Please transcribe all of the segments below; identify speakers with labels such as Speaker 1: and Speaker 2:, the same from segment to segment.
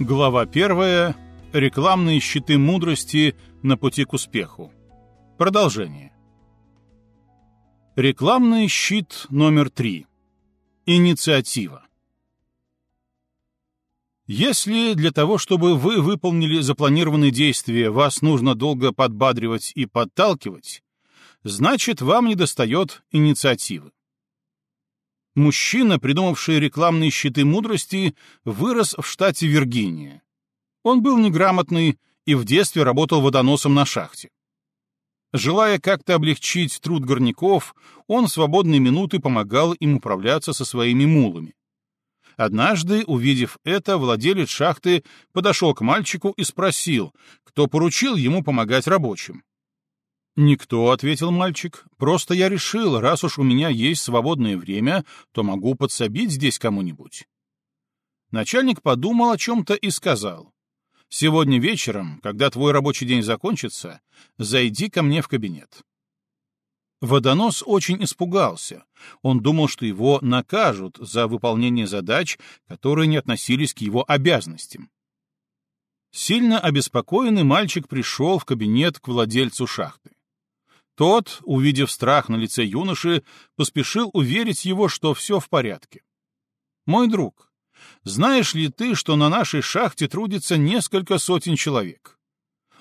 Speaker 1: Глава первая. Рекламные щиты мудрости на пути к успеху. Продолжение. Рекламный щит номер три. Инициатива. Если для того, чтобы вы выполнили запланированные действия, вас нужно долго подбадривать и подталкивать, значит, вам недостает инициативы. Мужчина, придумавший рекламные щиты мудрости, вырос в штате Виргиния. Он был неграмотный и в детстве работал водоносом на шахте. Желая как-то облегчить труд горняков, он в свободные минуты помогал им управляться со своими мулами. Однажды, увидев это, владелец шахты подошел к мальчику и спросил, кто поручил ему помогать рабочим. «Никто», — ответил мальчик, — «просто я решил, раз уж у меня есть свободное время, то могу подсобить здесь кому-нибудь». Начальник подумал о чем-то и сказал, «Сегодня вечером, когда твой рабочий день закончится, зайди ко мне в кабинет». Водонос очень испугался. Он думал, что его накажут за выполнение задач, которые не относились к его обязанностям. Сильно обеспокоенный мальчик пришел в кабинет к владельцу шахты. Тот, увидев страх на лице юноши, поспешил уверить его, что все в порядке. «Мой друг, знаешь ли ты, что на нашей шахте трудится несколько сотен человек?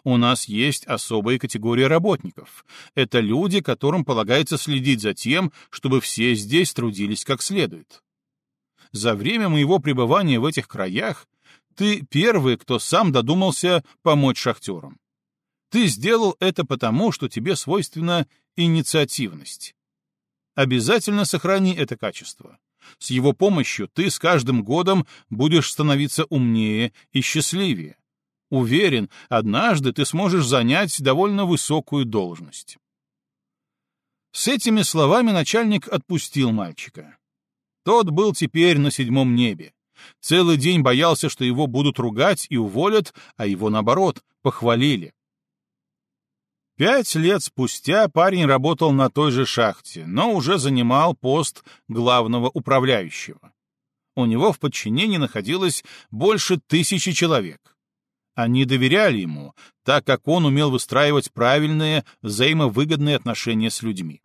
Speaker 1: У нас есть особая категория работников. Это люди, которым полагается следить за тем, чтобы все здесь трудились как следует. За время моего пребывания в этих краях ты первый, кто сам додумался помочь шахтерам. Ты сделал это потому, что тебе свойственна инициативность. Обязательно сохрани это качество. С его помощью ты с каждым годом будешь становиться умнее и счастливее. Уверен, однажды ты сможешь занять довольно высокую должность. С этими словами начальник отпустил мальчика. Тот был теперь на седьмом небе. Целый день боялся, что его будут ругать и уволят, а его, наоборот, похвалили. Пять лет спустя парень работал на той же шахте, но уже занимал пост главного управляющего. У него в подчинении находилось больше тысячи человек. Они доверяли ему, так как он умел выстраивать правильные, взаимовыгодные отношения с людьми.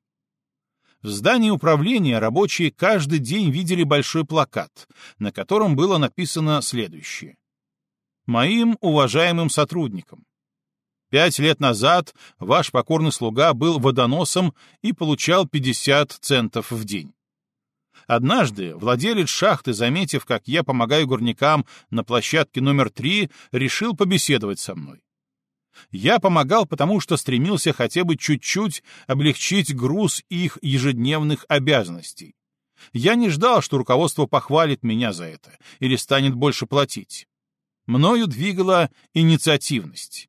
Speaker 1: В здании управления рабочие каждый день видели большой плакат, на котором было написано следующее. «Моим уважаемым сотрудникам, Пять лет назад ваш покорный слуга был водоносом и получал 50 центов в день. Однажды владелец шахты, заметив, как я помогаю горнякам на площадке номер три, решил побеседовать со мной. Я помогал, потому что стремился хотя бы чуть-чуть облегчить груз их ежедневных обязанностей. Я не ждал, что руководство похвалит меня за это или станет больше платить. Мною двигала инициативность.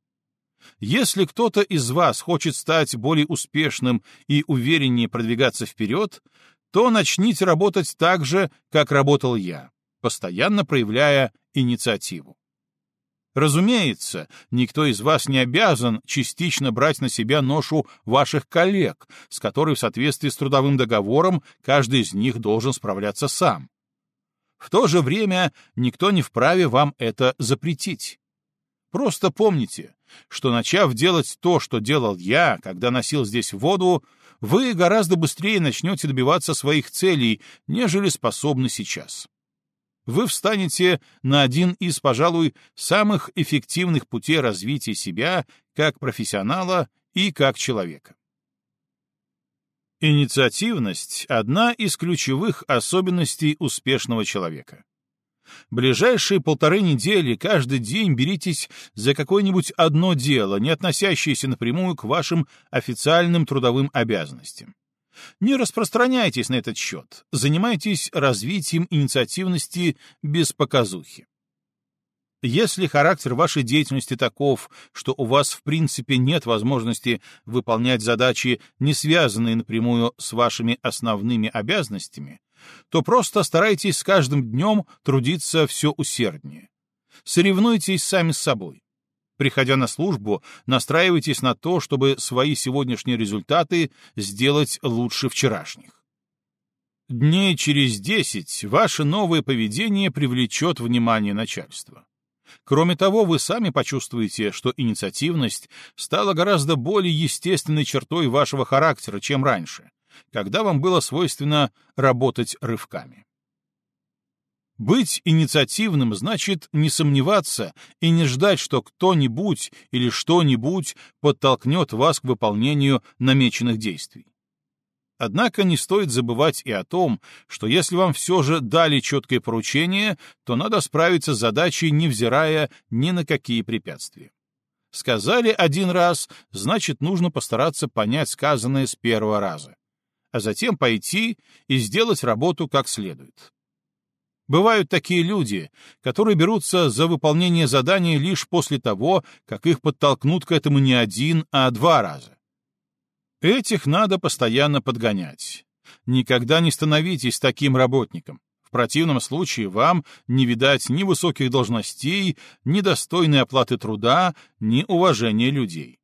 Speaker 1: Если кто-то из вас хочет стать более успешным и увереннее продвигаться вперед, то начните работать так же, как работал я, постоянно проявляя инициативу. Разумеется, никто из вас не обязан частично брать на себя ношу ваших коллег, с которой в соответствии с трудовым договором каждый из них должен справляться сам. В то же время никто не вправе вам это запретить. Просто помните, что, начав делать то, что делал я, когда носил здесь воду, вы гораздо быстрее начнете добиваться своих целей, нежели способны сейчас. Вы встанете на один из, пожалуй, самых эффективных путей развития себя как профессионала и как человека. Инициативность — одна из ключевых особенностей успешного человека. Ближайшие полторы недели каждый день беритесь за какое-нибудь одно дело, не относящееся напрямую к вашим официальным трудовым обязанностям. Не распространяйтесь на этот счет, занимайтесь развитием инициативности без показухи. Если характер вашей деятельности таков, что у вас в принципе нет возможности выполнять задачи, не связанные напрямую с вашими основными обязанностями, то просто старайтесь с каждым днем трудиться все усерднее. Соревнуйтесь сами с собой. Приходя на службу, настраивайтесь на то, чтобы свои сегодняшние результаты сделать лучше вчерашних. Дней через десять ваше новое поведение привлечет внимание начальства. Кроме того, вы сами почувствуете, что инициативность стала гораздо более естественной чертой вашего характера, чем раньше, когда вам было свойственно работать рывками. Быть инициативным значит не сомневаться и не ждать, что кто-нибудь или что-нибудь подтолкнет вас к выполнению намеченных действий. Однако не стоит забывать и о том, что если вам все же дали четкое поручение, то надо справиться с задачей, невзирая ни на какие препятствия. Сказали один раз, значит, нужно постараться понять сказанное с первого раза, а затем пойти и сделать работу как следует. Бывают такие люди, которые берутся за выполнение задания лишь после того, как их подтолкнут к этому не один, а два раза. Этих надо постоянно подгонять. Никогда не становитесь таким работником. В противном случае вам не видать ни высоких должностей, ни достойной оплаты труда, ни уважения людей.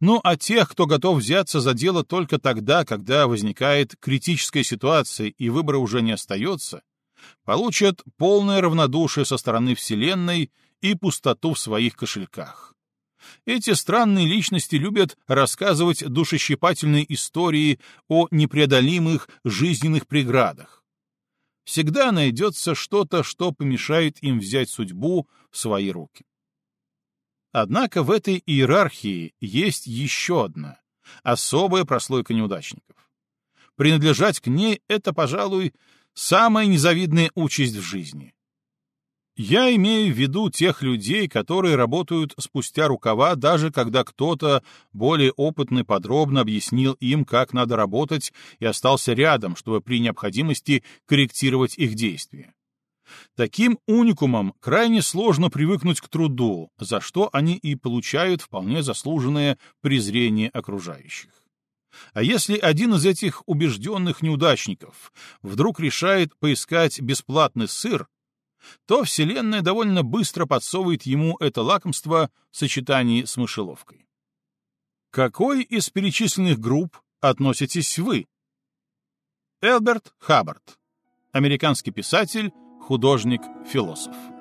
Speaker 1: Ну а тех, кто готов взяться за дело только тогда, когда возникает критическая ситуация и выбора уже не остается, получат полное равнодушие со стороны Вселенной и пустоту в своих кошельках. Эти странные личности любят рассказывать душещипательные истории о непреодолимых жизненных преградах. Всегда найдется что-то, что помешает им взять судьбу в свои руки. Однако в этой иерархии есть еще одна, особая прослойка неудачников. Принадлежать к ней — это, пожалуй, самая незавидная участь в жизни. Я имею в виду тех людей, которые работают спустя рукава, даже когда кто-то более опытный подробно объяснил им, как надо работать, и остался рядом, чтобы при необходимости корректировать их действия. Таким уникумам крайне сложно привыкнуть к труду, за что они и получают вполне заслуженное презрение окружающих. А если один из этих убежденных неудачников вдруг решает поискать бесплатный сыр, то Вселенная довольно быстро подсовывает ему это лакомство в сочетании с мышеловкой. какой из перечисленных групп относитесь вы? Элберт Хаббард, американский писатель, художник, философ.